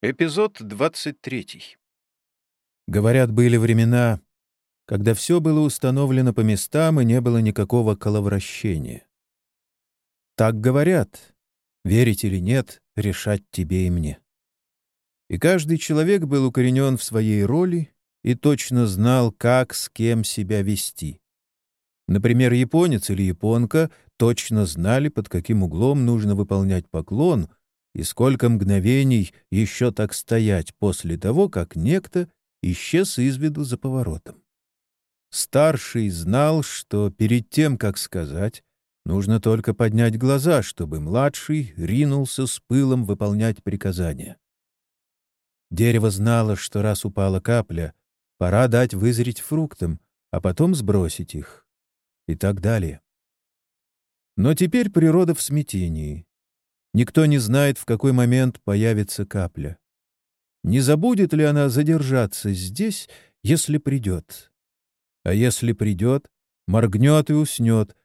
Эпизод 23. Говорят, были времена, когда все было установлено по местам и не было никакого коловращения. Так говорят, верить или нет, решать тебе и мне. И каждый человек был укоренен в своей роли и точно знал, как с кем себя вести. Например, японец или японка точно знали, под каким углом нужно выполнять поклон — и сколько мгновений еще так стоять после того, как некто исчез из виду за поворотом. Старший знал, что перед тем, как сказать, нужно только поднять глаза, чтобы младший ринулся с пылом выполнять приказания. Дерево знало, что раз упала капля, пора дать вызреть фруктам, а потом сбросить их. И так далее. Но теперь природа в смятении. Никто не знает, в какой момент появится капля. Не забудет ли она задержаться здесь, если придет? А если придет, моргнет и уснет,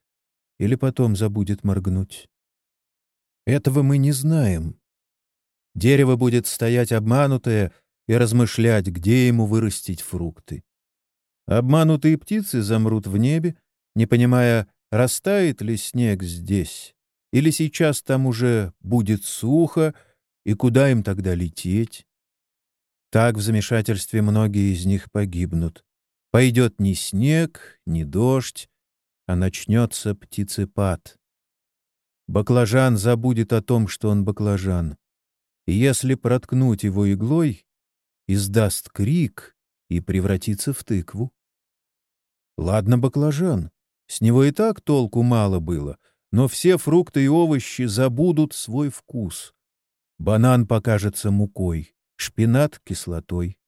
или потом забудет моргнуть? Этого мы не знаем. Дерево будет стоять обманутое и размышлять, где ему вырастить фрукты. Обманутые птицы замрут в небе, не понимая, растает ли снег здесь, или сейчас там уже будет сухо, и куда им тогда лететь? Так в замешательстве многие из них погибнут. Пойдет не снег, не дождь, а начнется птицепад. Баклажан забудет о том, что он баклажан. И если проткнуть его иглой, издаст крик и превратится в тыкву. Ладно, баклажан, с него и так толку мало было — но все фрукты и овощи забудут свой вкус. Банан покажется мукой, шпинат — кислотой.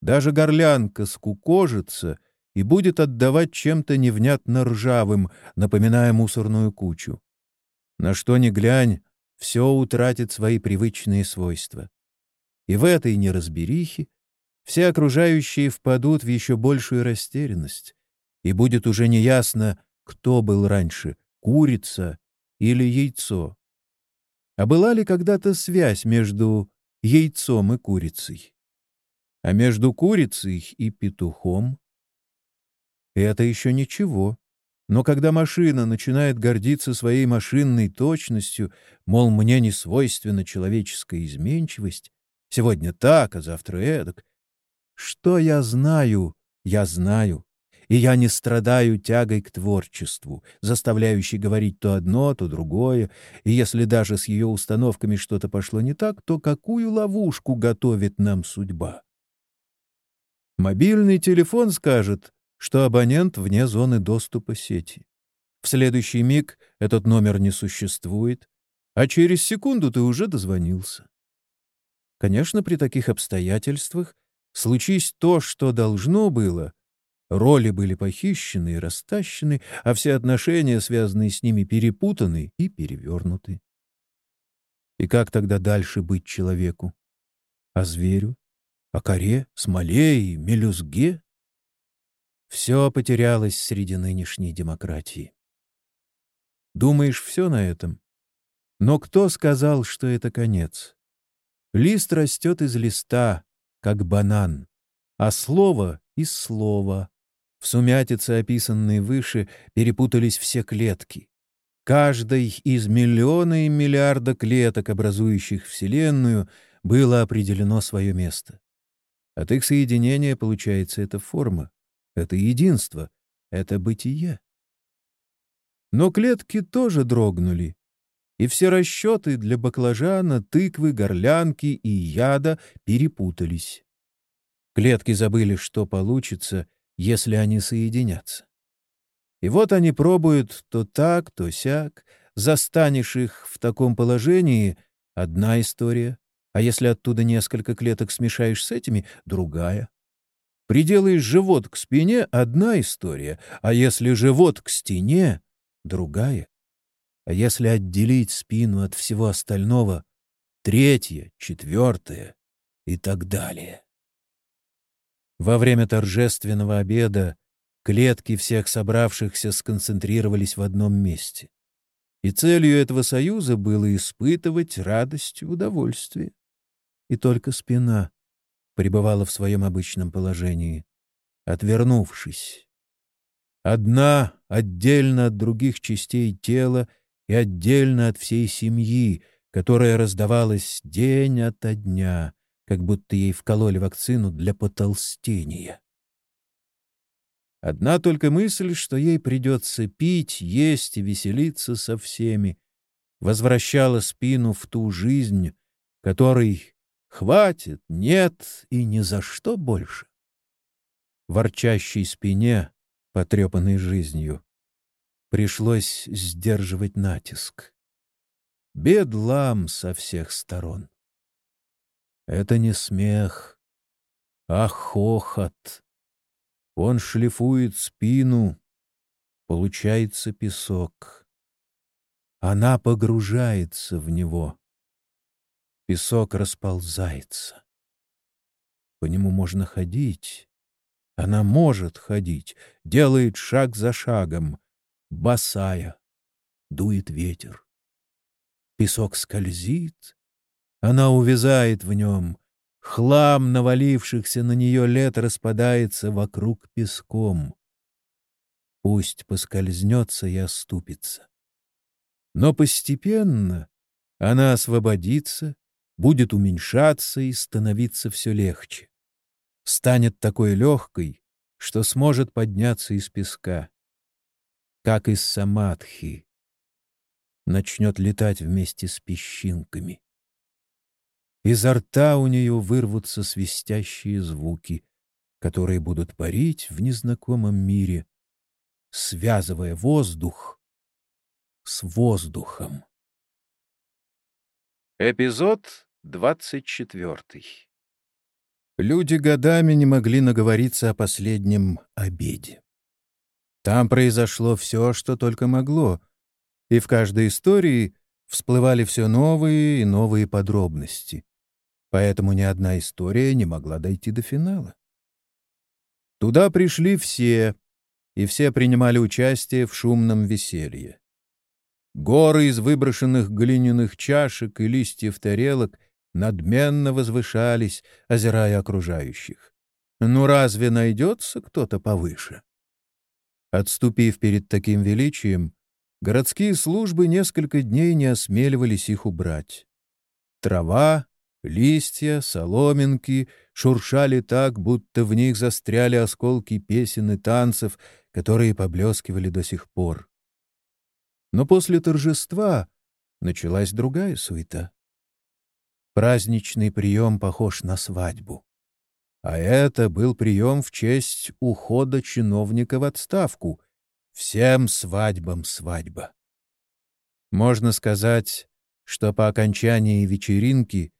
Даже горлянка скукожится и будет отдавать чем-то невнятно ржавым, напоминая мусорную кучу. На что ни глянь, все утратит свои привычные свойства. И в этой неразберихе все окружающие впадут в еще большую растерянность, и будет уже неясно, кто был раньше — курица или яйцо? А была ли когда-то связь между яйцом и курицей? А между курицей и петухом? Это еще ничего. Но когда машина начинает гордиться своей машинной точностью, мол, мне не свойственна человеческая изменчивость, сегодня так, а завтра эдак, что я знаю, я знаю и я не страдаю тягой к творчеству, заставляющей говорить то одно, то другое, и если даже с ее установками что-то пошло не так, то какую ловушку готовит нам судьба? Мобильный телефон скажет, что абонент вне зоны доступа сети. В следующий миг этот номер не существует, а через секунду ты уже дозвонился. Конечно, при таких обстоятельствах случись то, что должно было — Роли были похищены и растащены, а все отношения, связанные с ними, перепутаны и перевернуты. И как тогда дальше быть человеку? А зверю? А коре, смоле и мелюзге? Все потерялось среди нынешней демократии. Думаешь, все на этом? Но кто сказал, что это конец? Лист растет из листа, как банан, а слово — из слова. В сумятице, описанной выше, перепутались все клетки. Каждой из миллиона и миллиарда клеток, образующих Вселенную, было определено свое место. От их соединения получается эта форма, это единство, это бытие. Но клетки тоже дрогнули, и все расчеты для баклажана, тыквы, горлянки и яда перепутались. Клетки забыли, что получится, если они соединятся. И вот они пробуют то так, то сяк. Застанешь их в таком положении — одна история, а если оттуда несколько клеток смешаешь с этими — другая. Приделаешь живот к спине — одна история, а если живот к стене — другая. А если отделить спину от всего остального — третья, четвертая и так далее. Во время торжественного обеда клетки всех собравшихся сконцентрировались в одном месте. И целью этого союза было испытывать радость и удовольствие. и только спина пребывала в своем обычном положении, отвернувшись. Одна отдельно от других частей тела и отдельно от всей семьи, которая раздавалась день ото дня, как будто ей вкололи вакцину для потолстения. Одна только мысль, что ей придется пить, есть и веселиться со всеми, возвращала спину в ту жизнь, которой хватит, нет и ни за что больше. Ворчащей спине, потрепанной жизнью, пришлось сдерживать натиск. Бедлам со всех сторон. Это не смех, а хохот. Он шлифует спину, получается песок. Она погружается в него. Песок расползается. По нему можно ходить. Она может ходить, делает шаг за шагом, босая. Дует ветер. Песок скользит. Она увязает в нем, Хлам навалившихся на нее лет распадается вокруг песком. Пусть поскользнется и оступится. Но постепенно она освободится, будет уменьшаться и становиться все легче. Станет такой легкой, что сможет подняться из песка, как из самадхи. Начнет летать вместе с песчинками. Изо рта у нее вырвутся свистящие звуки, которые будут парить в незнакомом мире, связывая воздух с воздухом. Эпизод двадцать четвертый. Люди годами не могли наговориться о последнем обеде. Там произошло все, что только могло, и в каждой истории всплывали все новые и новые подробности поэтому ни одна история не могла дойти до финала. Туда пришли все, и все принимали участие в шумном веселье. Горы из выброшенных глиняных чашек и листьев тарелок надменно возвышались, озирая окружающих. Ну разве найдется кто-то повыше? Отступив перед таким величием, городские службы несколько дней не осмеливались их убрать. Трава, Листья, соломинки шуршали так, будто в них застряли осколки песен и танцев, которые поблескивали до сих пор. Но после торжества началась другая суета. Праздничный прием похож на свадьбу. А это был прием в честь ухода чиновника в отставку. Всем свадьбам свадьба. Можно сказать, что по окончании вечеринки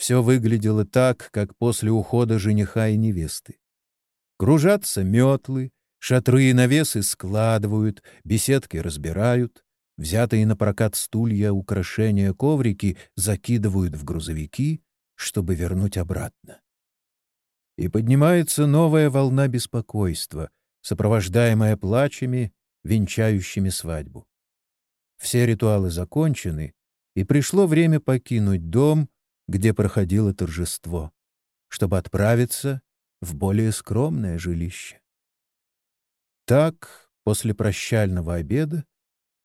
все выглядело так, как после ухода жениха и невесты. Кружатся метлы, шатры и навесы складывают, беседки разбирают, взятые на прокат стулья, украшения, коврики закидывают в грузовики, чтобы вернуть обратно. И поднимается новая волна беспокойства, сопровождаемая плачами, венчающими свадьбу. Все ритуалы закончены, и пришло время покинуть дом, где проходило торжество, чтобы отправиться в более скромное жилище. Так, после прощального обеда,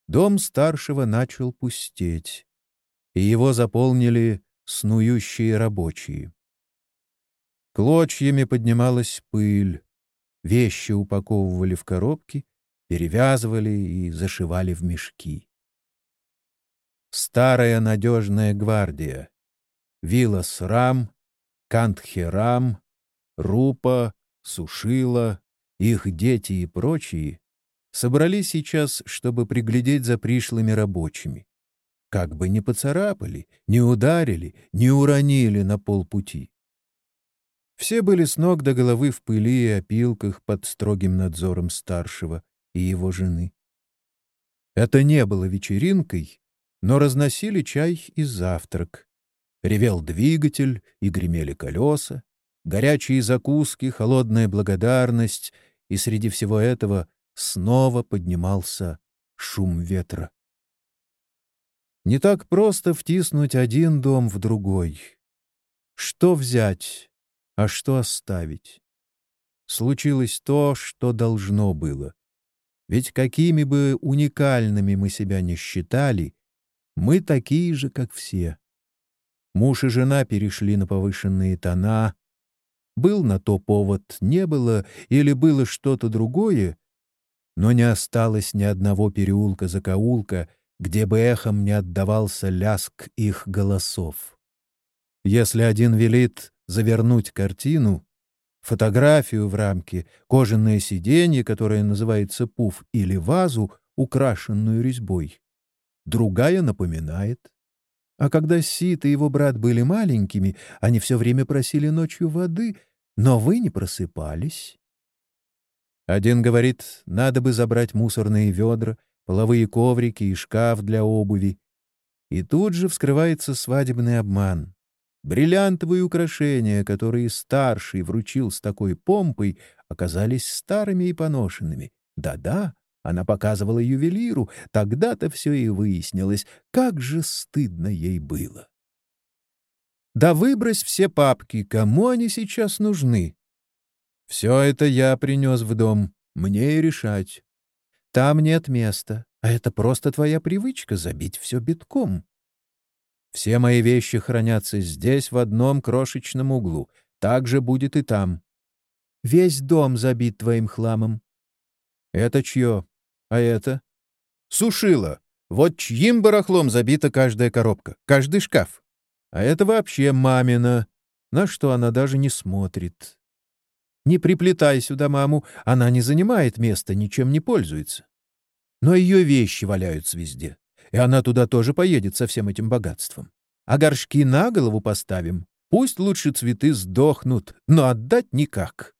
дом старшего начал пустеть, и его заполнили снующие рабочие. Клочьями поднималась пыль, вещи упаковывали в коробки, перевязывали и зашивали в мешки. Старая надежная гвардия, Вилас-Рам, Кантхерам, Рупа, Сушила, их дети и прочие собрались сейчас, чтобы приглядеть за пришлыми рабочими. Как бы не поцарапали, не ударили, не уронили на полпути. Все были с ног до головы в пыли и опилках под строгим надзором старшего и его жены. Это не было вечеринкой, но разносили чай и завтрак, Ревел двигатель и гремели колеса, горячие закуски, холодная благодарность, и среди всего этого снова поднимался шум ветра. Не так просто втиснуть один дом в другой. Что взять, а что оставить? Случилось то, что должно было. Ведь какими бы уникальными мы себя не считали, мы такие же, как все. Муж и жена перешли на повышенные тона. Был на то повод, не было, или было что-то другое, но не осталось ни одного переулка-закоулка, где бы эхом не отдавался ляск их голосов. Если один велит завернуть картину, фотографию в рамке, кожаное сиденье, которое называется пуф, или вазу, украшенную резьбой, другая напоминает. А когда Сит и его брат были маленькими, они все время просили ночью воды, но вы не просыпались. Один говорит, надо бы забрать мусорные ведра, половые коврики и шкаф для обуви. И тут же вскрывается свадебный обман. Бриллиантовые украшения, которые старший вручил с такой помпой, оказались старыми и поношенными. Да-да, она показывала ювелиру, тогда-то все и выяснилось, как же стыдно ей было. Да выбрось все папки, кому они сейчас нужны? Все это я принес в дом, мне и решать. Там нет места, а это просто твоя привычка забить все битком. Все мои вещи хранятся здесь, в одном крошечном углу. Так же будет и там. Весь дом забит твоим хламом. Это чье? А это? Сушила. Вот чьим барахлом забита каждая коробка, каждый шкаф. А это вообще мамина, на что она даже не смотрит. Не приплетай сюда маму, она не занимает места, ничем не пользуется. Но ее вещи валяются везде, и она туда тоже поедет со всем этим богатством. А горшки на голову поставим. Пусть лучше цветы сдохнут, но отдать никак.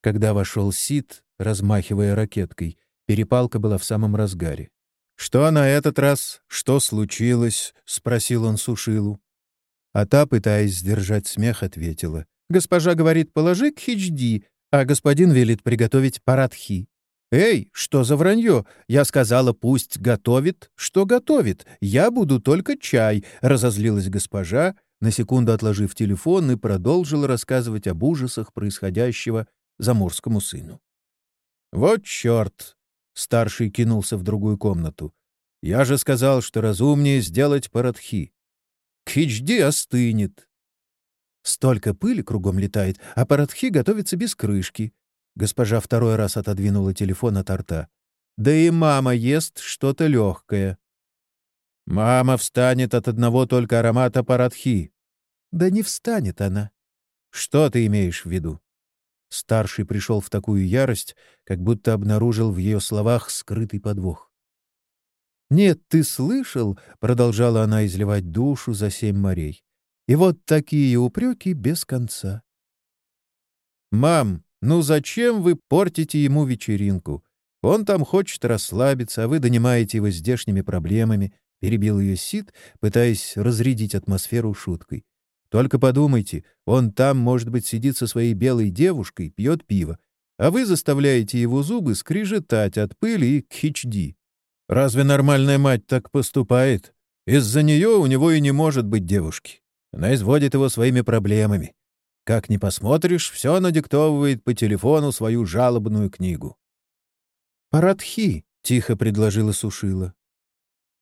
Когда вошел Сид, размахивая ракеткой, перепалка была в самом разгаре. «Что на этот раз? Что случилось?» — спросил он Сушилу. А та, пытаясь сдержать смех, ответила. Госпожа говорит, положи к хичди, а господин велит приготовить парадхи. «Эй, что за вранье? Я сказала, пусть готовит, что готовит. Я буду только чай», — разозлилась госпожа, на секунду отложив телефон и продолжила рассказывать об ужасах происходящего заморскому сыну. «Вот черт!» — старший кинулся в другую комнату. «Я же сказал, что разумнее сделать парадхи. Кхичди остынет. Столько пыли кругом летает, а Парадхи готовится без крышки. Госпожа второй раз отодвинула телефон от рта. Да и мама ест что-то легкое. Мама встанет от одного только аромата Парадхи. Да не встанет она. Что ты имеешь в виду? Старший пришел в такую ярость, как будто обнаружил в ее словах скрытый подвох. «Нет, ты слышал?» — продолжала она изливать душу за семь морей. И вот такие упреки без конца. «Мам, ну зачем вы портите ему вечеринку? Он там хочет расслабиться, а вы донимаете его здешними проблемами», — перебил ее Сид, пытаясь разрядить атмосферу шуткой. «Только подумайте, он там, может быть, сидит со своей белой девушкой, пьет пиво, а вы заставляете его зубы скрижетать от пыли и кхичди. Разве нормальная мать так поступает? Из-за нее у него и не может быть девушки. Она изводит его своими проблемами. Как ни посмотришь, все надиктовывает по телефону свою жалобную книгу. «Парадхи», — тихо предложила Сушила.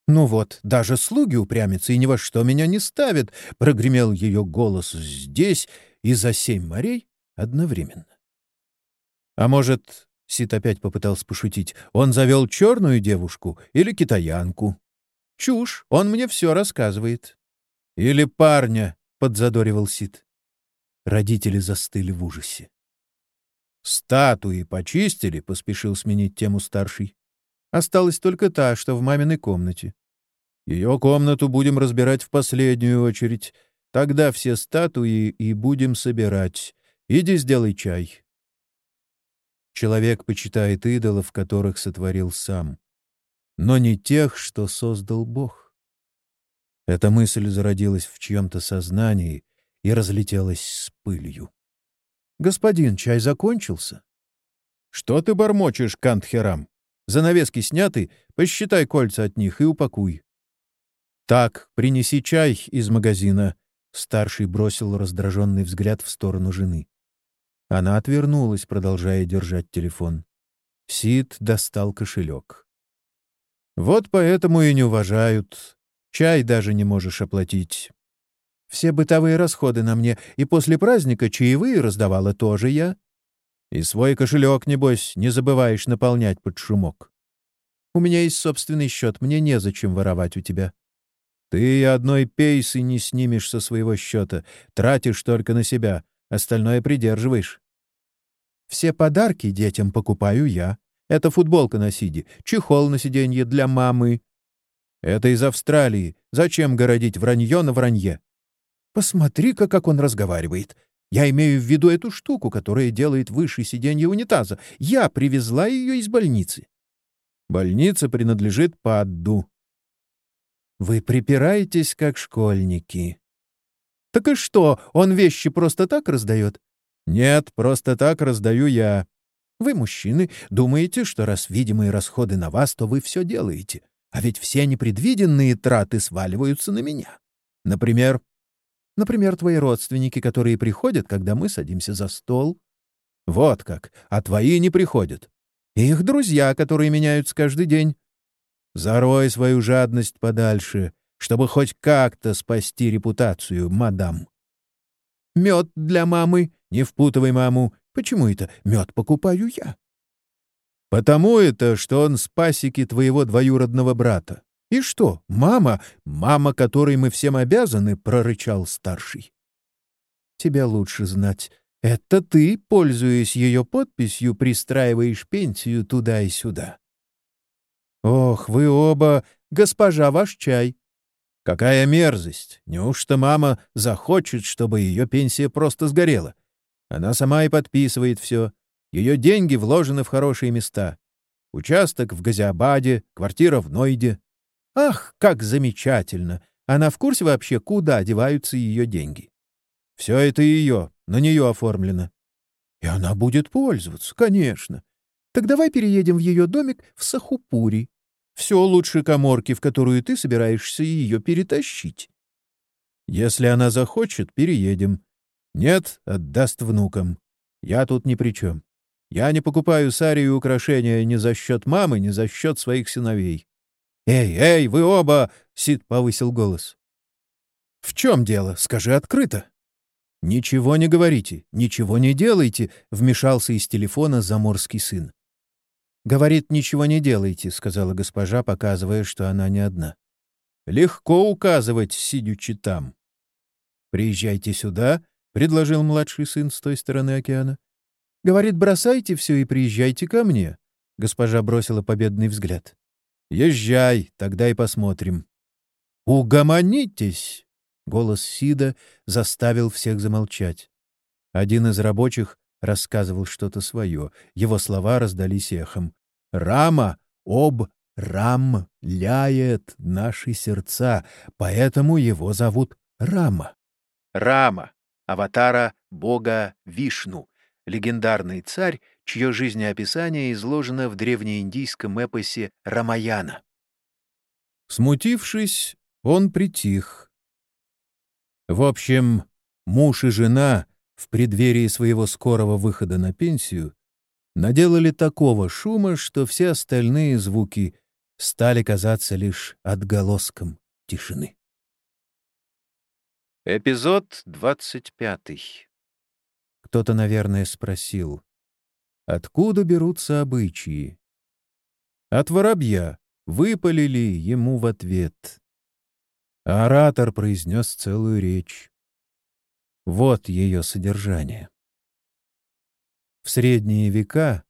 «Ну вот, даже слуги упрямятся и ни во что меня не ставят», — прогремел ее голос здесь и за семь морей одновременно. «А может, — Сит опять попытался пошутить, — он завел черную девушку или китаянку? Чушь, он мне все рассказывает». «Или парня», — подзадоривал Сид. Родители застыли в ужасе. «Статуи почистили», — поспешил сменить тему старший. «Осталась только та, что в маминой комнате. Ее комнату будем разбирать в последнюю очередь. Тогда все статуи и будем собирать. Иди сделай чай». Человек почитает идолов, которых сотворил сам, но не тех, что создал Бог. Эта мысль зародилась в чьем-то сознании и разлетелась с пылью. «Господин, чай закончился?» «Что ты бормочешь, Кантхерам? Занавески сняты, посчитай кольца от них и упакуй». «Так, принеси чай из магазина». Старший бросил раздраженный взгляд в сторону жены. Она отвернулась, продолжая держать телефон. Сид достал кошелек. «Вот поэтому и не уважают. Чай даже не можешь оплатить. Все бытовые расходы на мне, и после праздника чаевые раздавала тоже я. И свой кошелек, небось, не забываешь наполнять под шумок. У меня есть собственный счет, мне незачем воровать у тебя. Ты одной пейсы не снимешь со своего счета, тратишь только на себя, остальное придерживаешь. Все подарки детям покупаю я. Это футболка на сиде, чехол на сиденье для мамы. Это из Австралии. Зачем городить вранье на вранье? Посмотри-ка, как он разговаривает. Я имею в виду эту штуку, которая делает выше сиденье унитаза. Я привезла ее из больницы. Больница принадлежит Падду. Вы припираетесь, как школьники. Так и что, он вещи просто так раздает? Нет, просто так раздаю я. Вы, мужчины, думаете, что раз видимые расходы на вас, то вы все делаете. А ведь все непредвиденные траты сваливаются на меня. Например, например, твои родственники, которые приходят, когда мы садимся за стол. Вот как, а твои не приходят. И их друзья, которые меняются каждый день. Зарой свою жадность подальше, чтобы хоть как-то спасти репутацию, мадам. Мед для мамы не впутывай маму. Почему это мед покупаю я? Потому это, что он с пасеки твоего двоюродного брата. И что, мама, мама, которой мы всем обязаны, прорычал старший. Тебя лучше знать. Это ты, пользуясь ее подписью, пристраиваешь пенсию туда и сюда. Ох, вы оба, госпожа, ваш чай. Какая мерзость! Неужто мама захочет, чтобы ее пенсия просто сгорела? Она сама и подписывает все. Ее деньги вложены в хорошие места. Участок в Газиабаде, квартира в Нойде. Ах, как замечательно! Она в курсе вообще, куда деваются ее деньги. Все это ее, на нее оформлено. И она будет пользоваться, конечно. Так давай переедем в ее домик в Сахупури. Все лучше коморки, в которую ты собираешься ее перетащить. Если она захочет, переедем. Нет, отдаст внукам. Я тут ни при чем. Я не покупаю сари и украшения ни за счет мамы, ни за счет своих сыновей. «Эй, эй, вы оба!» — Сид повысил голос. «В чем дело? Скажи открыто». «Ничего не говорите, ничего не делайте», — вмешался из телефона заморский сын. «Говорит, ничего не делайте», — сказала госпожа, показывая, что она не одна. «Легко указывать, сидячи там». «Приезжайте сюда», — предложил младший сын с той стороны океана. «Говорит, бросайте все и приезжайте ко мне», — госпожа бросила победный взгляд. «Езжай, тогда и посмотрим». «Угомонитесь!» — голос Сида заставил всех замолчать. Один из рабочих рассказывал что-то свое. Его слова раздались эхом. «Рама об Рам ляет наши сердца, поэтому его зовут Рама». Рама, аватара бога Вишну, легендарный царь, чье жизнеописание изложено в древнеиндийском эпосе Рамаяна. Смутившись, он притих. В общем, муж и жена в преддверии своего скорого выхода на пенсию наделали такого шума, что все остальные звуки стали казаться лишь отголоском тишины. Эпизод двадцать пятый. Кто-то, наверное, спросил, откуда берутся обычаи? От воробья выпалили ему в ответ. оратор произнес целую речь. Вот ее содержание. В средние века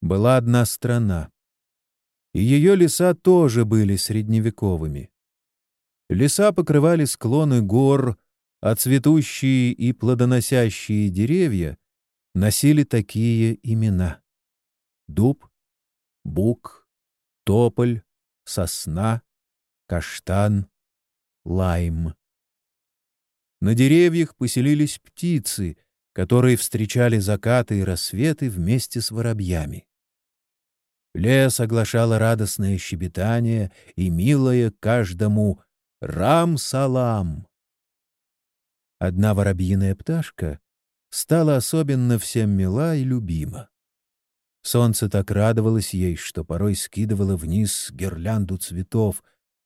была одна страна, и ее леса тоже были средневековыми. Леса покрывали склоны гор, а цветущие и плодоносящие деревья носили такие имена. Дуб, бук, тополь, сосна, каштан, лайм. На деревьях поселились птицы, которые встречали закаты и рассветы вместе с воробьями. Лес оглашало радостное щебетание и милое каждому «Рам-салам!» Одна воробьиная пташка стала особенно всем мила и любима. Солнце так радовалось ей, что порой скидывало вниз гирлянду цветов,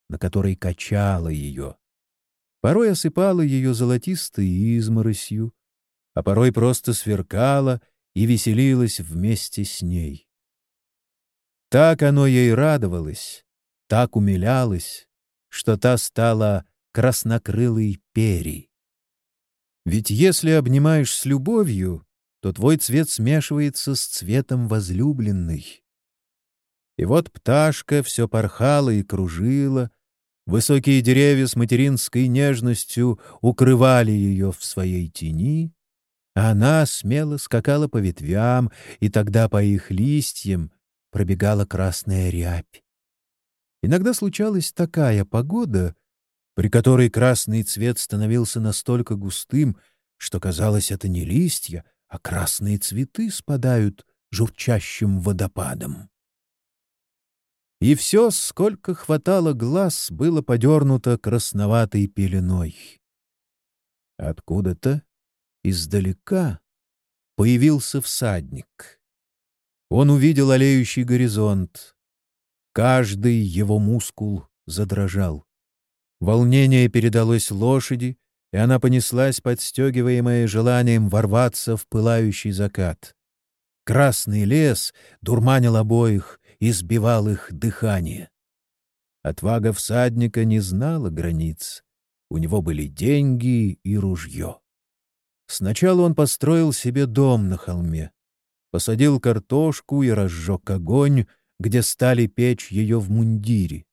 на которой качало ее. Порой осыпало ее золотистой изморосью, а порой просто сверкало и веселилось вместе с ней. Так оно ей радовалось, так умилялось, что та стала краснокрылой перей. Ведь если обнимаешь с любовью, то твой цвет смешивается с цветом возлюбленной. И вот пташка все порхала и кружила, высокие деревья с материнской нежностью укрывали ее в своей тени, а она смело скакала по ветвям, и тогда по их листьям пробегала красная рябь. Иногда случалась такая погода, при которой красный цвет становился настолько густым, что казалось, это не листья, а красные цветы спадают журчащим водопадом. И все, сколько хватало глаз, было подернуто красноватой пеленой. Откуда-то, издалека, появился всадник. Он увидел олеющий горизонт. Каждый его мускул задрожал. Волнение передалось лошади, и она понеслась, подстегиваемая желанием ворваться в пылающий закат. Красный лес дурманил обоих и сбивал их дыхание. Отвага всадника не знала границ. У него были деньги и ружье. Сначала он построил себе дом на холме, посадил картошку и разжег огонь, где стали печь ее в мундире.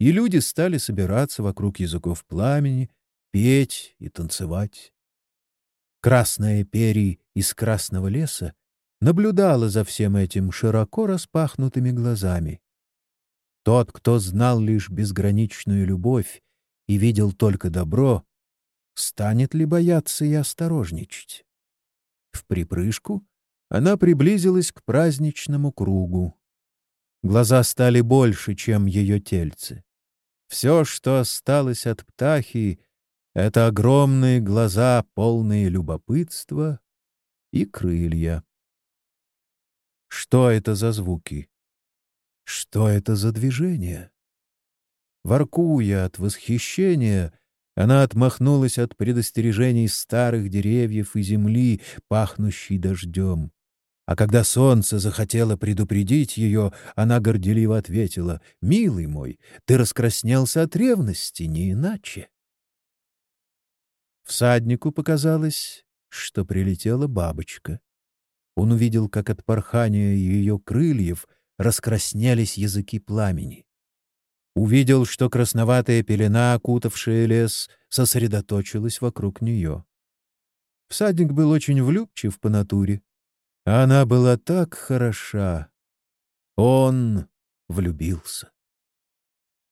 И люди стали собираться вокруг языков пламени, петь и танцевать. Красная перья из красного леса наблюдала за всем этим широко распахнутыми глазами. Тот, кто знал лишь безграничную любовь и видел только добро, станет ли бояться и осторожничать? В припрыжку она приблизилась к праздничному кругу. Глаза стали больше, чем ее тельце. Все, что осталось от птахи, это огромные глаза, полные любопытства и крылья. Что это за звуки? Что это за движение? Воркуя от восхищения, она отмахнулась от предостережений старых деревьев и земли, пахнущей дождем. А когда солнце захотело предупредить ее, она горделиво ответила, «Милый мой, ты раскраснелся от ревности, не иначе». Всаднику показалось, что прилетела бабочка. Он увидел, как от порхания ее крыльев раскраснялись языки пламени. Увидел, что красноватая пелена, окутавшая лес, сосредоточилась вокруг нее. Всадник был очень влюбчив по натуре, она была так хороша. Он влюбился.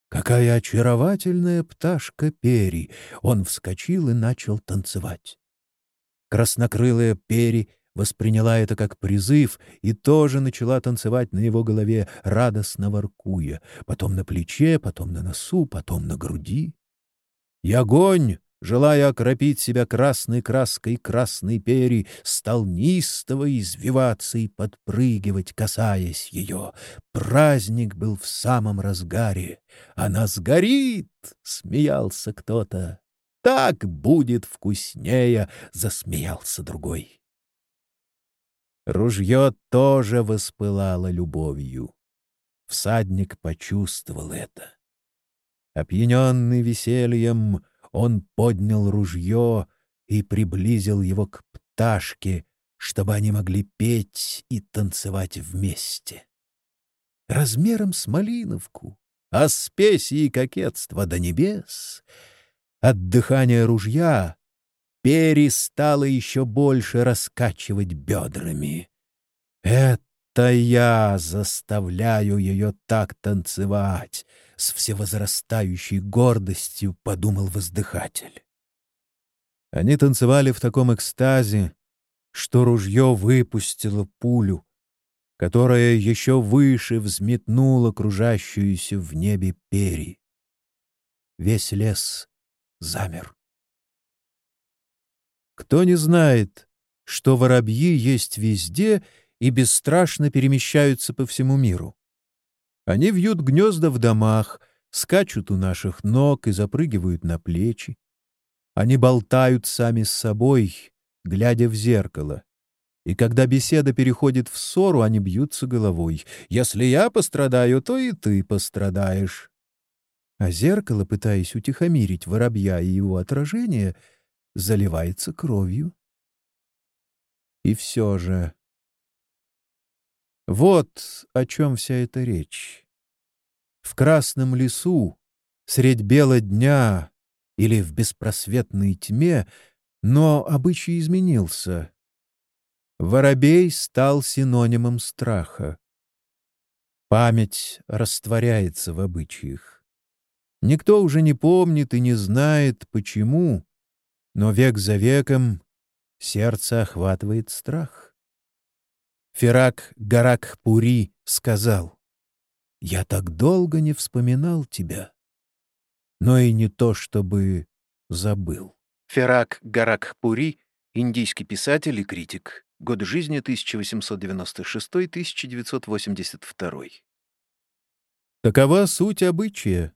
Какая очаровательная пташка Пери! Он вскочил и начал танцевать. Краснокрылая Пери восприняла это как призыв и тоже начала танцевать на его голове, радостно воркуя, потом на плече, потом на носу, потом на груди. И огонь желая окропить себя красной краской красной пери, стал неистово извиваться и подпрыгивать, касаясь ее. Праздник был в самом разгаре. «Она сгорит!» — смеялся кто-то. «Так будет вкуснее!» — засмеялся другой. Ружье тоже воспылало любовью. Всадник почувствовал это. Опьяненный весельем, он поднял ружье и приблизил его к пташке, чтобы они могли петь и танцевать вместе. Размером с малиновку, а спеси и кокетства до небес, от дыхания ружья перестало еще больше раскачивать бедрами. Это я заставляю ее так танцевать, с всевозрастающей гордостью подумал воздыхатель. Они танцевали в таком экстазе, что ружье выпустило пулю, которая еще выше взметнула кружащуюся в небе пери. Весь лес замер. Кто не знает, что воробьи есть везде и бесстрашно перемещаются по всему миру? Они вьют гнезда в домах, скачут у наших ног и запрыгивают на плечи. Они болтают сами с собой, глядя в зеркало. И когда беседа переходит в ссору, они бьются головой. Если я пострадаю, то и ты пострадаешь. А зеркало, пытаясь утихомирить воробья и его отражение, заливается кровью. И все же... Вот о чем вся эта речь. В красном лесу, средь бела дня или в беспросветной тьме, но обычай изменился. Воробей стал синонимом страха. Память растворяется в обычаях. Никто уже не помнит и не знает, почему, но век за веком сердце охватывает страх. Ферак Гарак-Пури сказал, «Я так долго не вспоминал тебя, но и не то, чтобы забыл». Ферак Гарак-Пури — индийский писатель и критик. Год жизни 1896-1982. Такова суть обычая.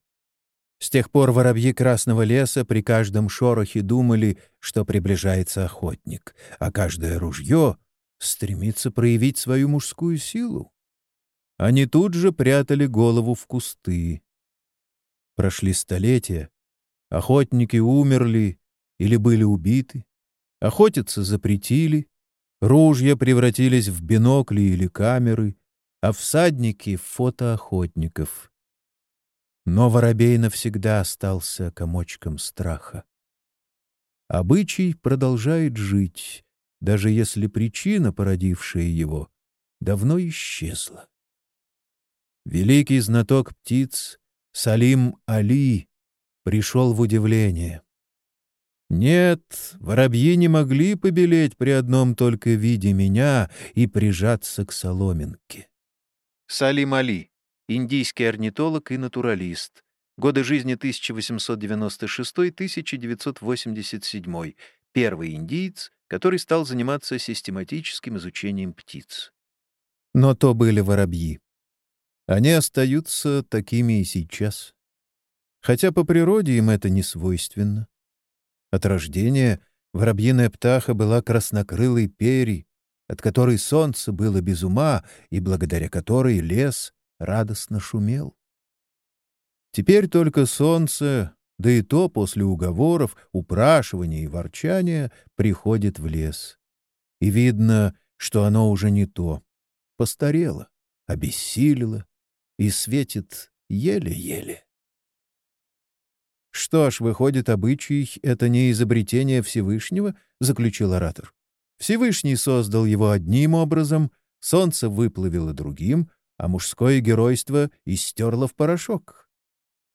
С тех пор воробьи Красного леса при каждом шорохе думали, что приближается охотник, а каждое ружье стремится проявить свою мужскую силу. Они тут же прятали голову в кусты. Прошли столетия, охотники умерли или были убиты, охотиться запретили, Ружья превратились в бинокли или камеры, а всадники — фотоохотников. Но воробей навсегда остался комочком страха. Обычай продолжает жить, даже если причина, породившая его, давно исчезла. Великий знаток птиц Салим Али пришел в удивление. Нет, воробьи не могли побелеть при одном только виде меня и прижаться к соломинке. Салим Али, индийский орнитолог и натуралист. Годы жизни 1896-1987. Первый индиец, который стал заниматься систематическим изучением птиц. Но то были воробьи. Они остаются такими и сейчас. Хотя по природе им это не свойственно. От рождения воробьиная птаха была краснокрылой пери, от которой солнце было без ума и благодаря которой лес радостно шумел. Теперь только солнце, да и то после уговоров, упрашивания и ворчания, приходит в лес. И видно, что оно уже не то. Постарело, обессилило и светит еле-еле. «Что ж, выходит, обычай — это не изобретение Всевышнего?» — заключил оратор. «Всевышний создал его одним образом, солнце выплавило другим, а мужское геройство истерло в порошок.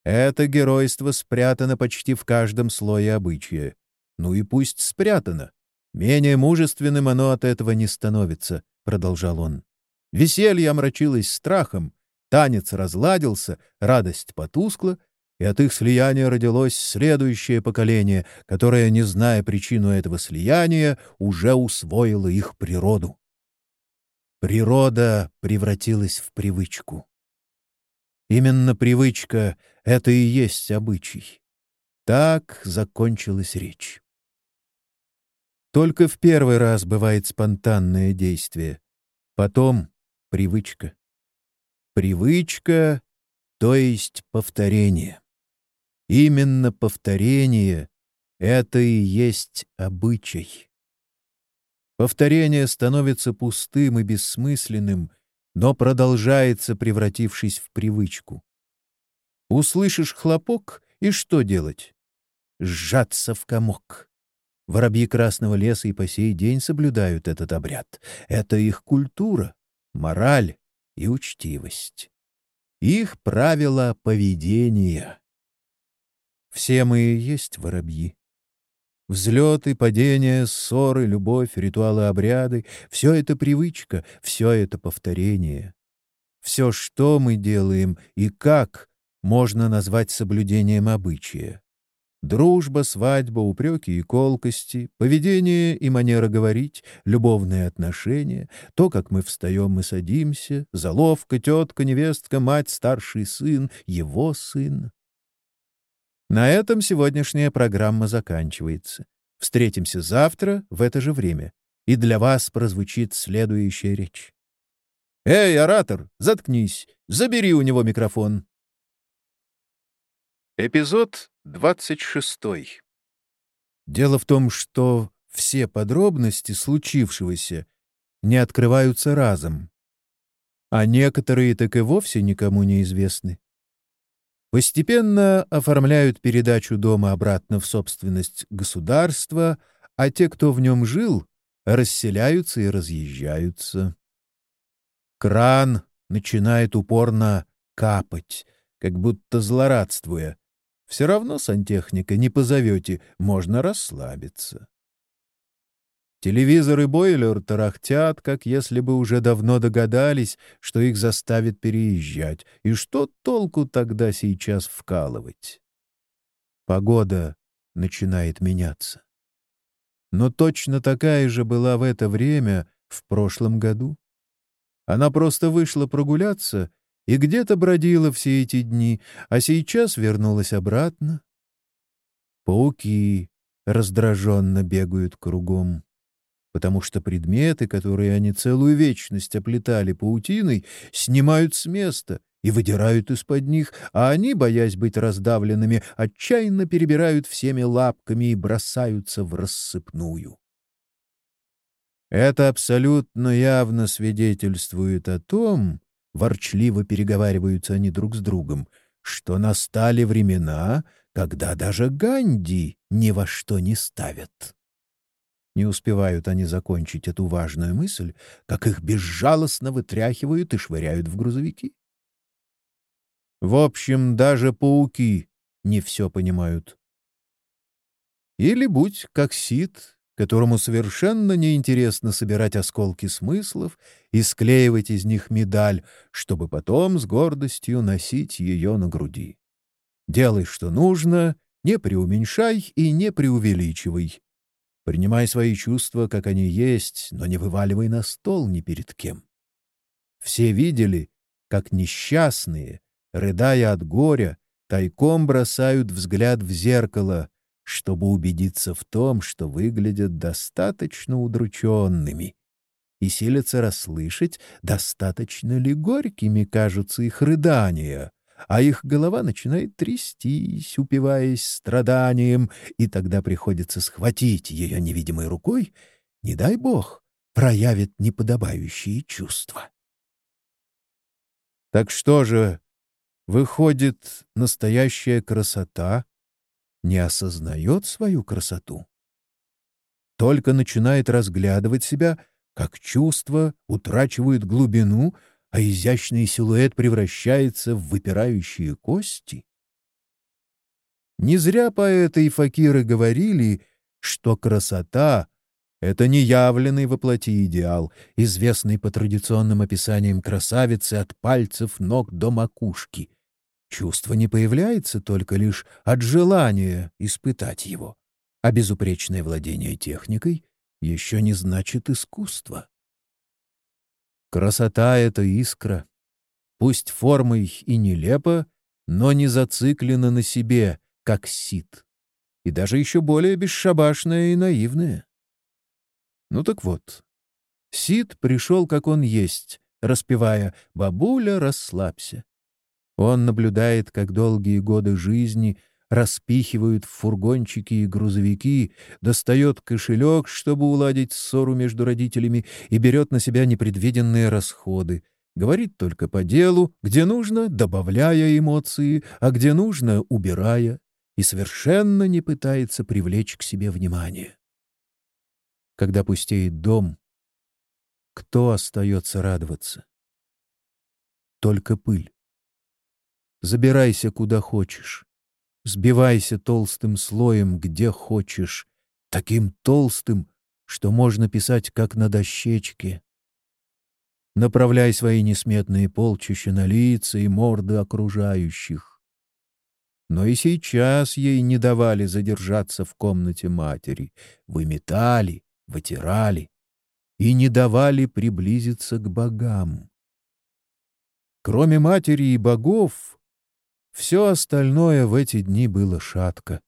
Это геройство спрятано почти в каждом слое обычая. Ну и пусть спрятано. Менее мужественным оно от этого не становится», — продолжал он. Веселье омрачилось страхом, танец разладился, радость потускла, и от их слияния родилось следующее поколение, которое, не зная причину этого слияния, уже усвоило их природу. Природа превратилась в привычку. Именно привычка — это и есть обычай. Так закончилась речь. Только в первый раз бывает спонтанное действие, потом — привычка. Привычка, то есть повторение. Именно повторение — это и есть обычай. Повторение становится пустым и бессмысленным, но продолжается, превратившись в привычку. Услышишь хлопок, и что делать? Сжаться в комок. Воробьи Красного леса и по сей день соблюдают этот обряд. Это их культура, мораль и учтивость. Их правила поведения. Все мы и есть воробьи. Взлеты, падения, ссоры, любовь, ритуалы, обряды — все это привычка, все это повторение. Все, что мы делаем и как, можно назвать соблюдением обычая. Дружба, свадьба, упреки и колкости, поведение и манера говорить, любовные отношения, то, как мы встаем и садимся, заловка, тетка, невестка, мать, старший сын, его сын. На этом сегодняшняя программа заканчивается. Встретимся завтра в это же время, и для вас прозвучит следующая речь. «Эй, оратор, заткнись, забери у него микрофон». Эпизод 26. Дело в том, что все подробности случившегося не открываются разом, а некоторые так и вовсе никому не известны. Постепенно оформляют передачу дома обратно в собственность государства, а те, кто в нем жил, расселяются и разъезжаются. Кран начинает упорно капать, как будто злорадствуя, все равно сантехника не позовете, можно расслабиться. Телевизор и бойлер тарахтят, как если бы уже давно догадались, что их заставят переезжать, и что толку тогда сейчас вкалывать? Погода начинает меняться. Но точно такая же была в это время в прошлом году. Она просто вышла прогуляться и где-то бродила все эти дни, а сейчас вернулась обратно. Пауки раздраженно бегают кругом, потому что предметы, которые они целую вечность оплетали паутиной, снимают с места и выдирают из-под них, а они, боясь быть раздавленными, отчаянно перебирают всеми лапками и бросаются в рассыпную. Это абсолютно явно свидетельствует о том, ворчливо переговариваются они друг с другом, что настали времена, когда даже Ганди ни во что не ставят. Не успевают они закончить эту важную мысль, как их безжалостно вытряхивают и швыряют в грузовики. В общем, даже пауки не все понимают. Или будь как Сид которому совершенно неинтересно собирать осколки смыслов и склеивать из них медаль, чтобы потом с гордостью носить ее на груди. Делай, что нужно, не преуменьшай и не преувеличивай. Принимай свои чувства, как они есть, но не вываливай на стол ни перед кем. Все видели, как несчастные, рыдая от горя, тайком бросают взгляд в зеркало — чтобы убедиться в том, что выглядят достаточно удрученными, и силятся расслышать, достаточно ли горькими кажутся их рыдания, а их голова начинает трястись, упиваясь страданием, и тогда приходится схватить ее невидимой рукой, не дай бог, проявит неподобающие чувства. Так что же, выходит, настоящая красота — не осознает свою красоту. Только начинает разглядывать себя, как чувства утрачивают глубину, а изящный силуэт превращается в выпирающие кости. Не зря поэты и факиры говорили, что красота — это неявленный воплоти идеал, известный по традиционным описаниям красавицы от пальцев ног до макушки — Чувство не появляется только лишь от желания испытать его, а безупречное владение техникой еще не значит искусство. Красота — это искра, пусть формой и нелепо, но не зациклена на себе, как сит, и даже еще более бесшабашная и наивная. Ну так вот, Сид пришел, как он есть, распевая «Бабуля, расслабься». Он наблюдает, как долгие годы жизни распихивают в фургончики и грузовики, достает кошелек, чтобы уладить ссору между родителями, и берет на себя непредвиденные расходы. Говорит только по делу, где нужно, добавляя эмоции, а где нужно, убирая, и совершенно не пытается привлечь к себе внимание. Когда пустеет дом, кто остается радоваться? Только пыль. Забирайся куда хочешь. Сбивайся толстым слоем, где хочешь. Таким толстым, что можно писать, как на дощечке. Направляй свои несметные полчища на лица и морды окружающих. Но и сейчас ей не давали задержаться в комнате матери, выметали, вытирали и не давали приблизиться к богам. Кроме матери и богов, все остальное в эти дни было шатко.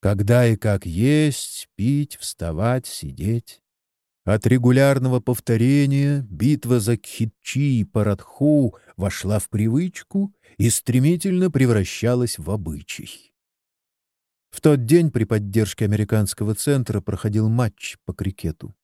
Когда и как есть, пить, вставать, сидеть. От регулярного повторения битва за Кхитчи и Парадху вошла в привычку и стремительно превращалась в обычай. В тот день при поддержке американского центра проходил матч по крикету.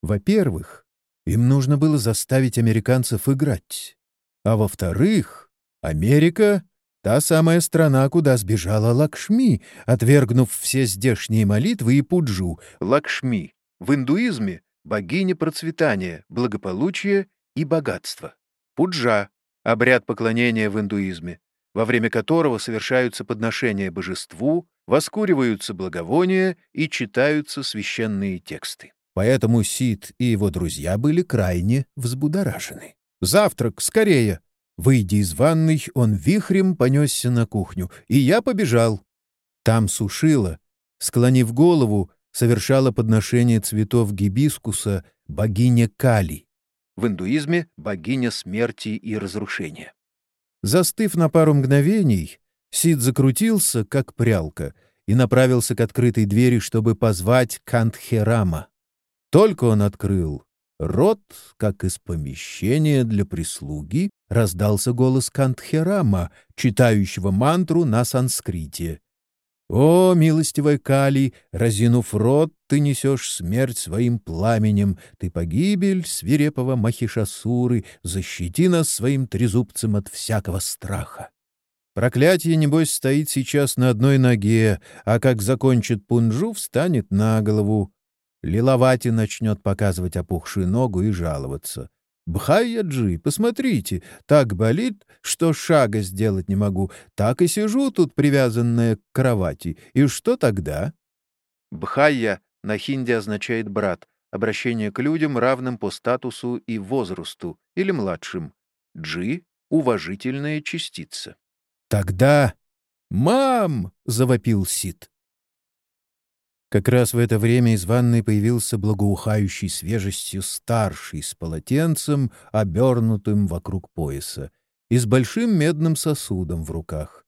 Во-первых, им нужно было заставить американцев играть. А во-вторых, Америка — та самая страна, куда сбежала Лакшми, отвергнув все здешние молитвы и пуджу. Лакшми в индуизме — богиня процветания, благополучия и богатства. Пуджа — обряд поклонения в индуизме, во время которого совершаются подношения божеству, воскуриваются благовония и читаются священные тексты. Поэтому Сид и его друзья были крайне взбудоражены. Завтрак, скорее!» Выйдя из ванной, он вихрем понесся на кухню, и я побежал. Там сушила, склонив голову, совершала подношение цветов гибискуса богиня Кали. В индуизме — богиня смерти и разрушения. Застыв на пару мгновений, Сид закрутился, как прялка, и направился к открытой двери, чтобы позвать Кантхерама. Только он открыл, Рот, как из помещения для прислуги, раздался голос Кантхерама, читающего мантру на санскрите. «О, милостивая Кали, разинув рот, ты несешь смерть своим пламенем, ты погибель свирепого Махишасуры, защити нас своим трезубцем от всякого страха». Проклятие, небось, стоит сейчас на одной ноге, а как закончит пунжу, встанет на голову. Лиловати начнет показывать опухшую ногу и жаловаться. «Бхайяджи, посмотрите, так болит, что шага сделать не могу. Так и сижу тут, привязанная к кровати. И что тогда?» Бхайя на хинди означает «брат», обращение к людям, равным по статусу и возрасту, или младшим. Джи — уважительная частица. «Тогда...» «Мам!» — завопил Сид. Как раз в это время из ванной появился благоухающий свежестью старший с полотенцем, обернутым вокруг пояса, и с большим медным сосудом в руках.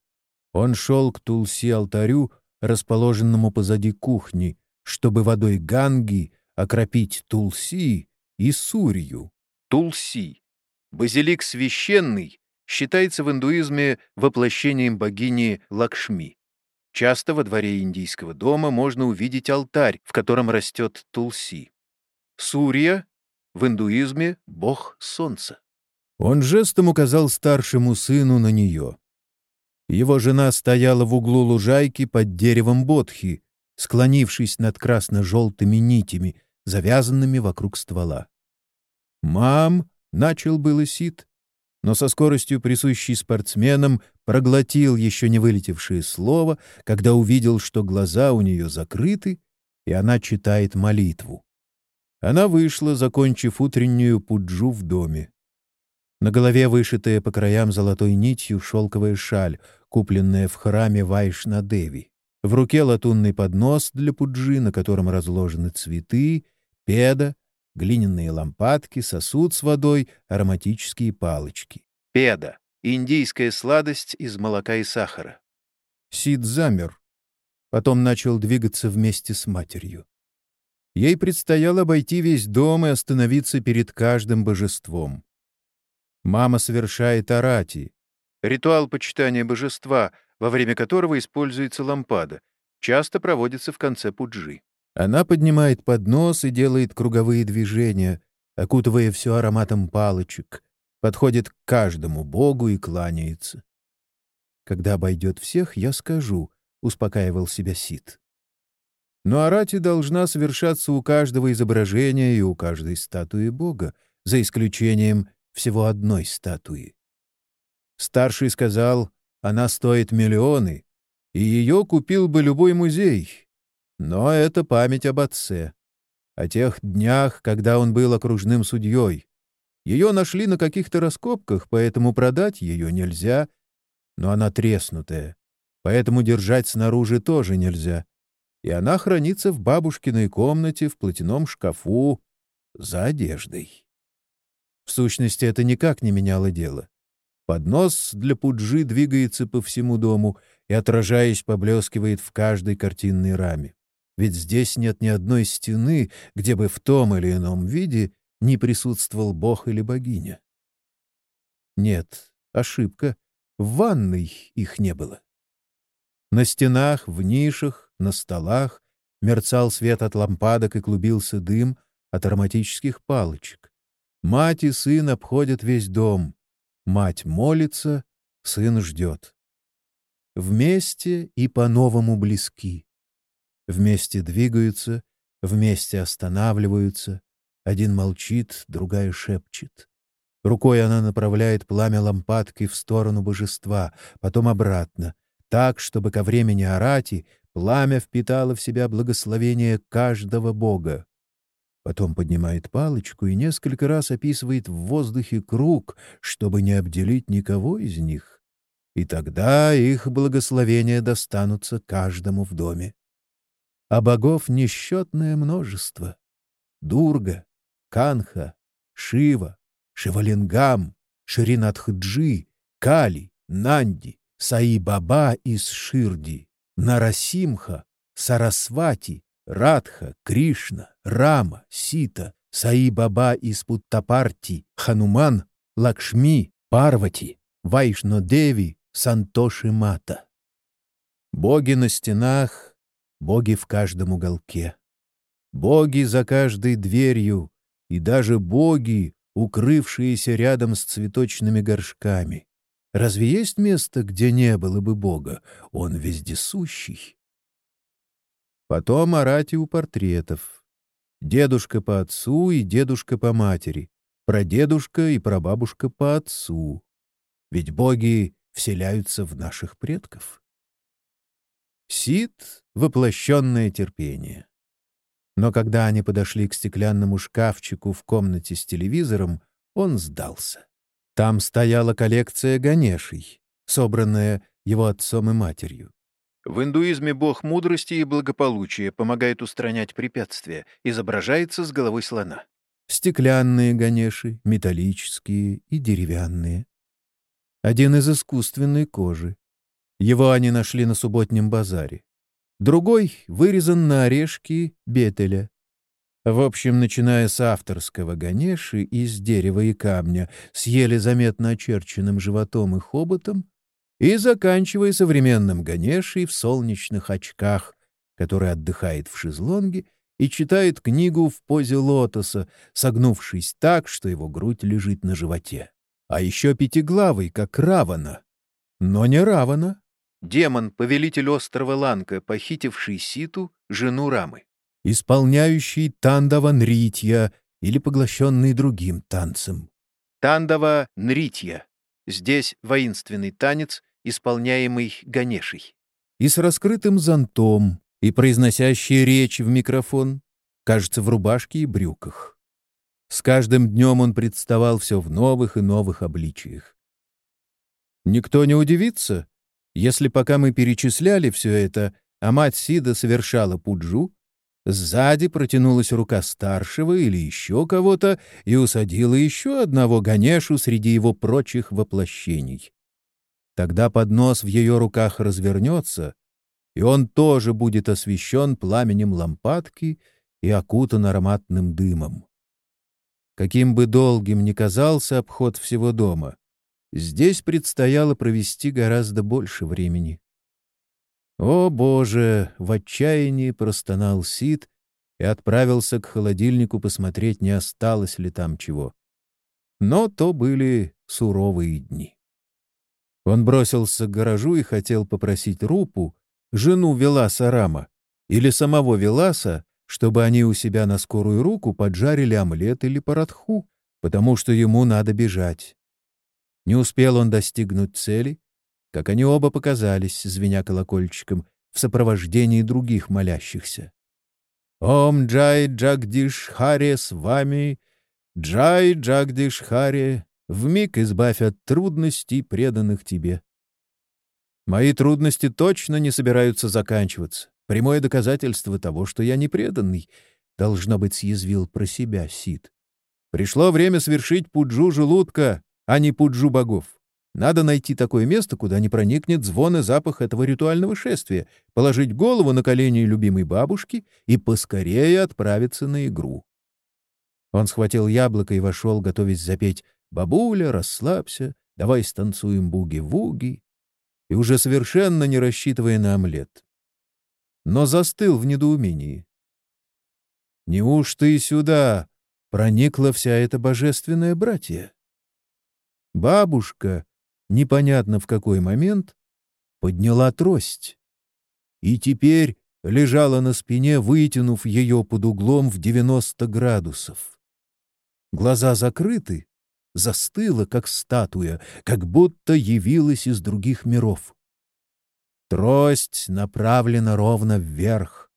Он шел к Тулси-алтарю, расположенному позади кухни, чтобы водой Ганги окропить Тулси и Сурью. Тулси. Базилик священный считается в индуизме воплощением богини Лакшми. Часто во дворе индийского дома можно увидеть алтарь, в котором растет тулси. Сурья — в индуизме бог солнца. Он жестом указал старшему сыну на нее. Его жена стояла в углу лужайки под деревом бодхи, склонившись над красно-желтыми нитями, завязанными вокруг ствола. «Мам!» — начал было Сид, но со скоростью, присущей спортсменам, проглотил еще не вылетевшее слово, когда увидел, что глаза у нее закрыты, и она читает молитву. Она вышла, закончив утреннюю пуджу в доме. На голове вышитая по краям золотой нитью шелковая шаль, купленная в храме Вайшна-Деви. В руке латунный поднос для пуджи, на котором разложены цветы, педа, глиняные лампадки, сосуд с водой, ароматические палочки. Педа — индийская сладость из молока и сахара. Сид замер. Потом начал двигаться вместе с матерью. Ей предстояло обойти весь дом и остановиться перед каждым божеством. Мама совершает арати. Ритуал почитания божества, во время которого используется лампада, часто проводится в конце пуджи. Она поднимает поднос и делает круговые движения, окутывая все ароматом палочек, подходит к каждому богу и кланяется. «Когда обойдет всех, я скажу», — успокаивал себя Сид. Но арати должна совершаться у каждого изображения и у каждой статуи бога, за исключением всего одной статуи. Старший сказал, она стоит миллионы, и ее купил бы любой музей, но это память об отце. О тех днях, когда он был окружным судьей. Ее нашли на каких-то раскопках, поэтому продать ее нельзя. Но она треснутая, поэтому держать снаружи тоже нельзя. И она хранится в бабушкиной комнате в платяном шкафу за одеждой. В сущности, это никак не меняло дело. Поднос для пуджи двигается по всему дому и, отражаясь, поблескивает в каждой картинной раме. Ведь здесь нет ни одной стены, где бы в том или ином виде не присутствовал бог или богиня. Нет, ошибка. В ванной их не было. На стенах, в нишах, на столах мерцал свет от лампадок и клубился дым от ароматических палочек. Мать и сын обходят весь дом. Мать молится, сын ждет. Вместе и по-новому близки. Вместе двигаются, вместе останавливаются. Один молчит, другая шепчет. Рукой она направляет пламя лампадки в сторону божества, потом обратно, так, чтобы ко времени Арати пламя впитало в себя благословение каждого бога. Потом поднимает палочку и несколько раз описывает в воздухе круг, чтобы не обделить никого из них. И тогда их благословения достанутся каждому в доме. А богов несчетное множество. Дурга, Канха, Шива, Шивалингам, Шринатхджи, Кали, Нанди, Саи-Баба из Ширди, Нарасимха, Сарасвати, Радха, Кришна, Рама, Сита, Саи-Баба из Путтапарти, Хануман, Лакшми, Парвати, Вайшно-Деви, Сантоши-Мата. Боги на стенах, боги в каждом уголке. Боги за каждой дверью, и даже боги, укрывшиеся рядом с цветочными горшками. Разве есть место, где не было бы Бога? Он вездесущий. Потом Арати у портретов. Дедушка по отцу и дедушка по матери. Прадедушка и прабабушка по отцу. Ведь боги вселяются в наших предков. Сид — воплощенное терпение. Но когда они подошли к стеклянному шкафчику в комнате с телевизором, он сдался. Там стояла коллекция Ганешей, собранная его отцом и матерью. В индуизме бог мудрости и благополучия помогает устранять препятствия, изображается с головой слона. Стеклянные ганеши, металлические и деревянные. Один из искусственной кожи. Его они нашли на субботнем базаре. Другой вырезан на орешки бетеля. В общем, начиная с авторского ганеши из дерева и камня с еле заметно очерченным животом и хоботом, и заканчивая современным Ганешей в солнечных очках, который отдыхает в шезлонге и читает книгу в позе лотоса, согнувшись так, что его грудь лежит на животе. А еще пятиглавый, как Равана. Но не Равана. Демон, повелитель острова Ланка, похитивший Ситу, жену Рамы. Исполняющий Тандава Нритья или поглощенный другим танцем. Тандава Нритья. Здесь воинственный танец, исполняемый Ганешей. И с раскрытым зонтом, и произносящий речь в микрофон, кажется, в рубашке и брюках. С каждым днем он представал все в новых и новых обличиях. Никто не удивится, если пока мы перечисляли все это, а мать Сида совершала пуджу, сзади протянулась рука старшего или еще кого-то и усадила еще одного Ганешу среди его прочих воплощений. Тогда поднос в ее руках развернется, и он тоже будет освещен пламенем лампадки и окутан ароматным дымом. Каким бы долгим ни казался обход всего дома, здесь предстояло провести гораздо больше времени. «О, Боже!» — в отчаянии простонал Сид и отправился к холодильнику посмотреть, не осталось ли там чего. Но то были суровые дни. Он бросился к гаражу и хотел попросить Рупу, жену Веласа Рама, или самого Веласа, чтобы они у себя на скорую руку поджарили омлет или парадху, потому что ему надо бежать. Не успел он достигнуть цели, как они оба показались, звеня колокольчиком, в сопровождении других молящихся. «Ом Джай Джагдиш Харе с вами, Джай Джагдиш Харе, вмиг избавь от трудностей, преданных тебе. Мои трудности точно не собираются заканчиваться. Прямое доказательство того, что я не преданный, должно быть, съязвил про себя Сид. Пришло время свершить пуджу желудка, а не пуджу богов. Надо найти такое место, куда не проникнет звон и запах этого ритуального шествия, положить голову на колени любимой бабушки и поскорее отправиться на игру. Он схватил яблоко и вошел, готовясь запеть «Бабуля, расслабься, давай станцуем буги-вуги», и уже совершенно не рассчитывая на омлет. Но застыл в недоумении. Неужто и сюда проникла вся эта божественная братья? Бабушка, непонятно в какой момент, подняла трость и теперь лежала на спине, вытянув ее под углом в 90 градусов. Глаза закрыты, застыла, как статуя, как будто явилась из других миров. Трость направлена ровно вверх.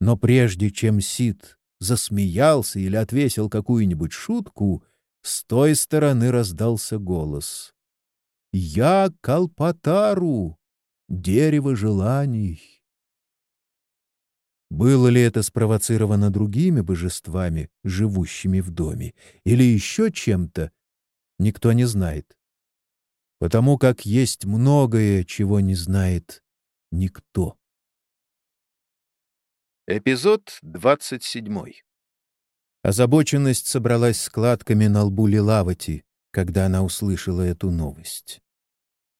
Но прежде чем Сид засмеялся или отвесил какую-нибудь шутку, с той стороны раздался голос. «Я Калпатару, дерево желаний». Было ли это спровоцировано другими божествами, живущими в доме, или еще чем-то, никто не знает. Потому как есть многое, чего не знает никто. Эпизод 27. Озабоченность собралась складками на лбу Лилавати, когда она услышала эту новость.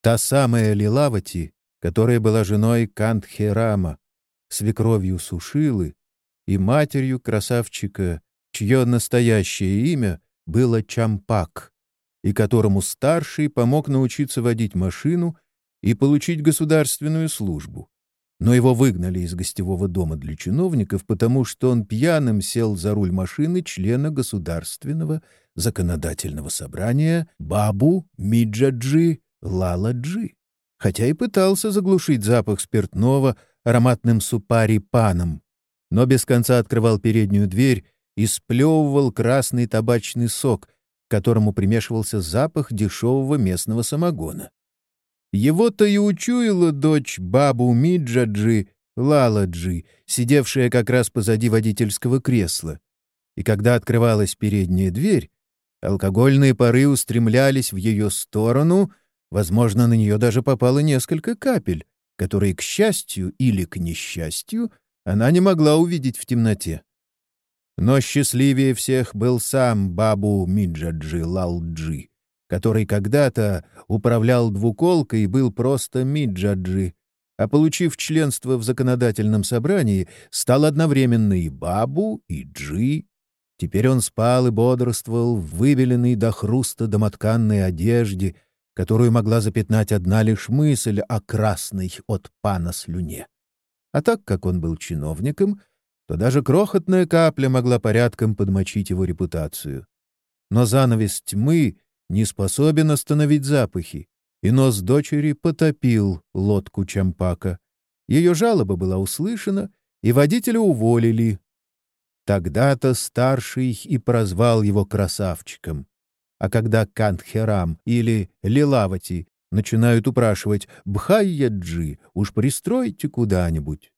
Та самая Лилавати, которая была женой Кантхерама, свекровью Сушилы и матерью красавчика, чье настоящее имя было Чампак, и которому старший помог научиться водить машину и получить государственную службу. Но его выгнали из гостевого дома для чиновников, потому что он пьяным сел за руль машины члена государственного законодательного собрания Бабу Миджаджи Лаладжи, хотя и пытался заглушить запах спиртного — ароматным супари-паном, но без конца открывал переднюю дверь и сплевывал красный табачный сок, к которому примешивался запах дешевого местного самогона. Его-то и учуяла дочь бабу Миджаджи, Лаладжи, сидевшая как раз позади водительского кресла. И когда открывалась передняя дверь, алкогольные пары устремлялись в ее сторону, возможно, на нее даже попало несколько капель, которые, к счастью или к несчастью, она не могла увидеть в темноте. Но счастливее всех был сам Бабу Миджаджи Лалджи, который когда-то управлял двуколкой и был просто Миджаджи, а получив членство в законодательном собрании, стал одновременно и Бабу, и Джи. Теперь он спал и бодрствовал в выбеленной до хруста домотканной одежде — которую могла запятнать одна лишь мысль о красной от пана слюне. А так как он был чиновником, то даже крохотная капля могла порядком подмочить его репутацию. Но занавес тьмы не способен остановить запахи, и нос дочери потопил лодку Чампака. Ее жалоба была услышана, и водителя уволили. Тогда-то старший и прозвал его красавчиком. А когда Кантхерам или Лилавати начинают упрашивать «Бхайяджи, уж пристройте куда-нибудь»,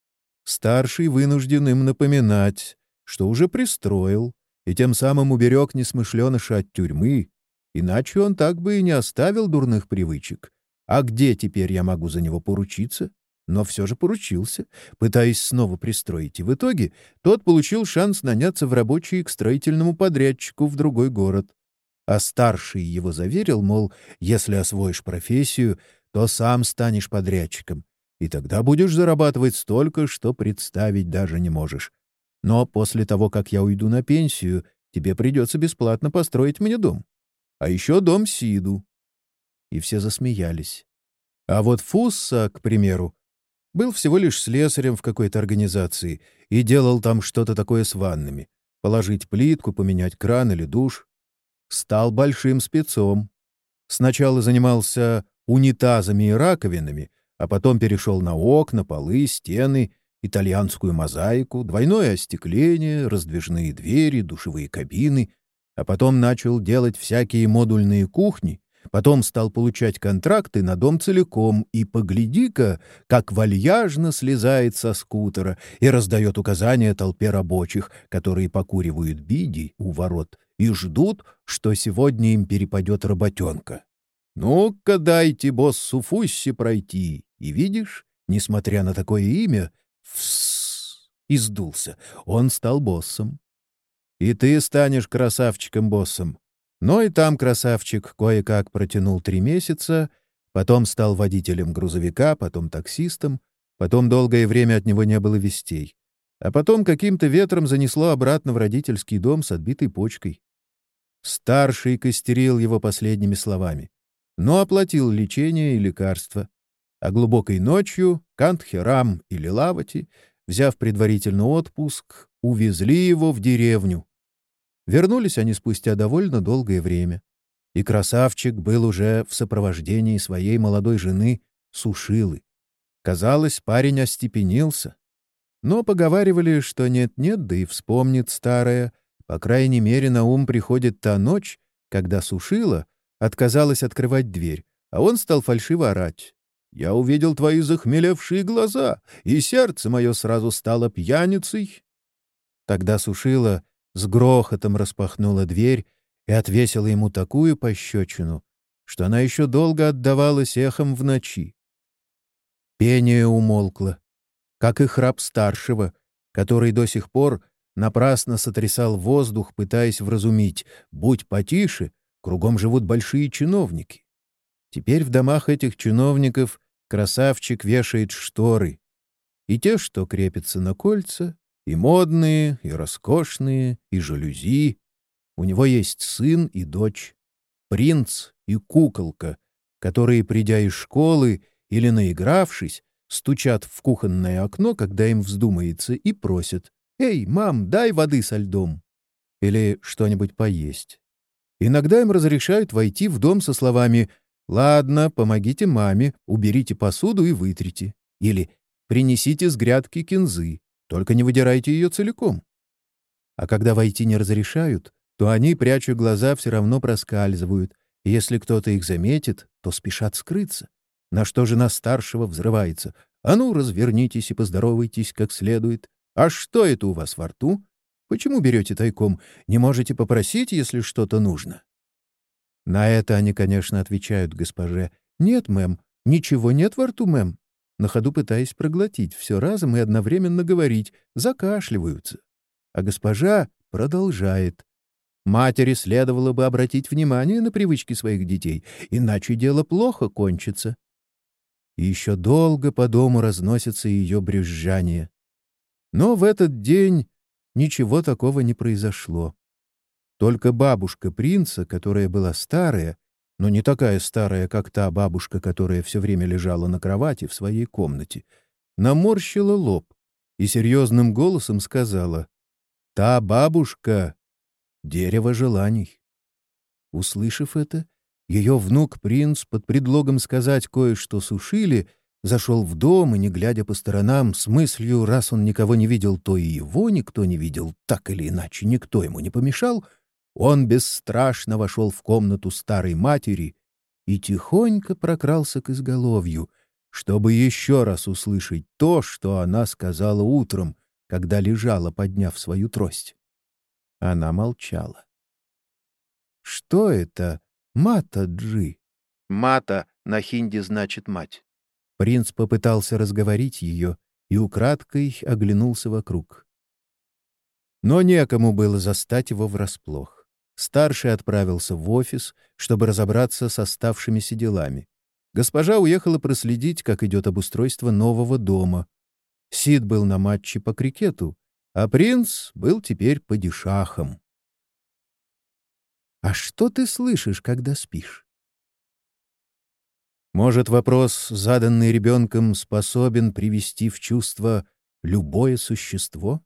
старший вынужден им напоминать, что уже пристроил, и тем самым уберег несмышленыша от тюрьмы, иначе он так бы и не оставил дурных привычек. А где теперь я могу за него поручиться? Но все же поручился, пытаясь снова пристроить, и в итоге тот получил шанс наняться в рабочие к строительному подрядчику в другой город а старший его заверил, мол, если освоишь профессию, то сам станешь подрядчиком, и тогда будешь зарабатывать столько, что представить даже не можешь. Но после того, как я уйду на пенсию, тебе придется бесплатно построить мне дом. А еще дом Сиду. И все засмеялись. А вот Фусса, к примеру, был всего лишь слесарем в какой-то организации и делал там что-то такое с ваннами. Положить плитку, поменять кран или душ стал большим спецом. Сначала занимался унитазами и раковинами, а потом перешел на окна, полы, стены, итальянскую мозаику, двойное остекление, раздвижные двери, душевые кабины, а потом начал делать всякие модульные кухни, Потом стал получать контракты на дом целиком, и погляди-ка, как вальяжно слезает со скутера и раздает указания толпе рабочих, которые покуривают биди у ворот и ждут, что сегодня им перепадет работенка. Ну-ка дайте боссу Фусси пройти. И видишь, несмотря на такое имя, фс, издулся. Он стал боссом. И ты станешь красавчиком-боссом. Но и там красавчик кое-как протянул три месяца, потом стал водителем грузовика, потом таксистом, потом долгое время от него не было вестей. А потом каким-то ветром занесло обратно в родительский дом с отбитой почкой. Старший костерил его последними словами, но оплатил лечение и лекарства. А глубокой ночью Кантхерам и Лилавати, взяв предварительный отпуск, увезли его в деревню, Вернулись они спустя довольно долгое время. И красавчик был уже в сопровождении своей молодой жены Сушилы. Казалось, парень остепенился. Но поговаривали, что нет-нет, да и вспомнит старое. По крайней мере, на ум приходит та ночь, когда Сушила отказалась открывать дверь, а он стал фальшиво орать. «Я увидел твои захмелевшие глаза, и сердце мое сразу стало пьяницей». Тогда Сушила с грохотом распахнула дверь и отвесила ему такую пощечину, что она еще долго отдавалась эхом в ночи. Пение умолкло, как и храп старшего, который до сих пор напрасно сотрясал воздух, пытаясь вразумить «будь потише, кругом живут большие чиновники». Теперь в домах этих чиновников красавчик вешает шторы, и те, что крепятся на кольца, и модные, и роскошные, и жалюзи. У него есть сын и дочь, принц и куколка, которые, придя из школы или наигравшись, стучат в кухонное окно, когда им вздумается, и просят «Эй, мам, дай воды со льдом!» или что-нибудь поесть. Иногда им разрешают войти в дом со словами «Ладно, помогите маме, уберите посуду и вытрите» или «Принесите с грядки кинзы». Только не выдирайте ее целиком. А когда войти не разрешают, то они, пряча глаза, все равно проскальзывают, и если кто-то их заметит, то спешат скрыться. На что жена старшего взрывается. «А ну, развернитесь и поздоровайтесь как следует. А что это у вас во рту? Почему берете тайком? Не можете попросить, если что-то нужно?» На это они, конечно, отвечают госпоже. «Нет, мэм, ничего нет во рту, мэм на ходу пытаясь проглотить все разом и одновременно говорить, закашливаются. А госпожа продолжает. Матери следовало бы обратить внимание на привычки своих детей, иначе дело плохо кончится. И еще долго по дому разносится ее брюзжание. Но в этот день ничего такого не произошло. Только бабушка принца, которая была старая, но не такая старая, как та бабушка, которая все время лежала на кровати в своей комнате, наморщила лоб и серьезным голосом сказала «Та бабушка — дерево желаний». Услышав это, ее внук-принц под предлогом сказать кое-что сушили, зашел в дом и, не глядя по сторонам, с мыслью, раз он никого не видел, то и его никто не видел, так или иначе никто ему не помешал — он бесстрашно вошел в комнату старой матери и тихонько прокрался к изголовью, чтобы еще раз услышать то, что она сказала утром, когда лежала, подняв свою трость. Она молчала. «Что это? Мата-джи?» «Мата» на хинди значит «мать». Принц попытался разговорить ее и украдкой оглянулся вокруг. Но некому было застать его врасплох. Старший отправился в офис, чтобы разобраться с оставшимися делами. Госпожа уехала проследить, как идет обустройство нового дома. Сид был на матче по крикету, а принц был теперь падишахом. «А что ты слышишь, когда спишь?» Может, вопрос, заданный ребенком, способен привести в чувство любое существо?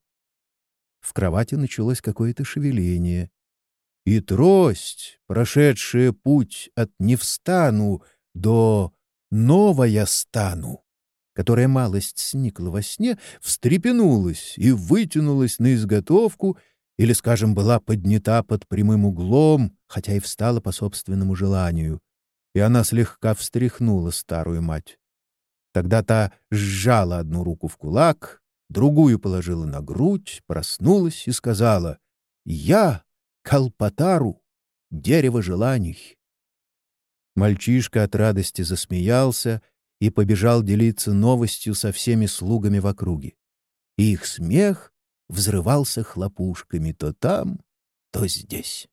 В кровати началось какое-то шевеление. И трость, прошедшая путь от «не встану» до «новая стану», которая малость сникла во сне, встрепенулась и вытянулась на изготовку или, скажем, была поднята под прямым углом, хотя и встала по собственному желанию. и она слегка встряхнула старую мать. Тогда та сжала одну руку в кулак, другую положила на грудь, проснулась и сказала «Я Калпатару, дерево желаний». Мальчишка от радости засмеялся и побежал делиться новостью со всеми слугами в округе. И их смех взрывался хлопушками то там, то здесь.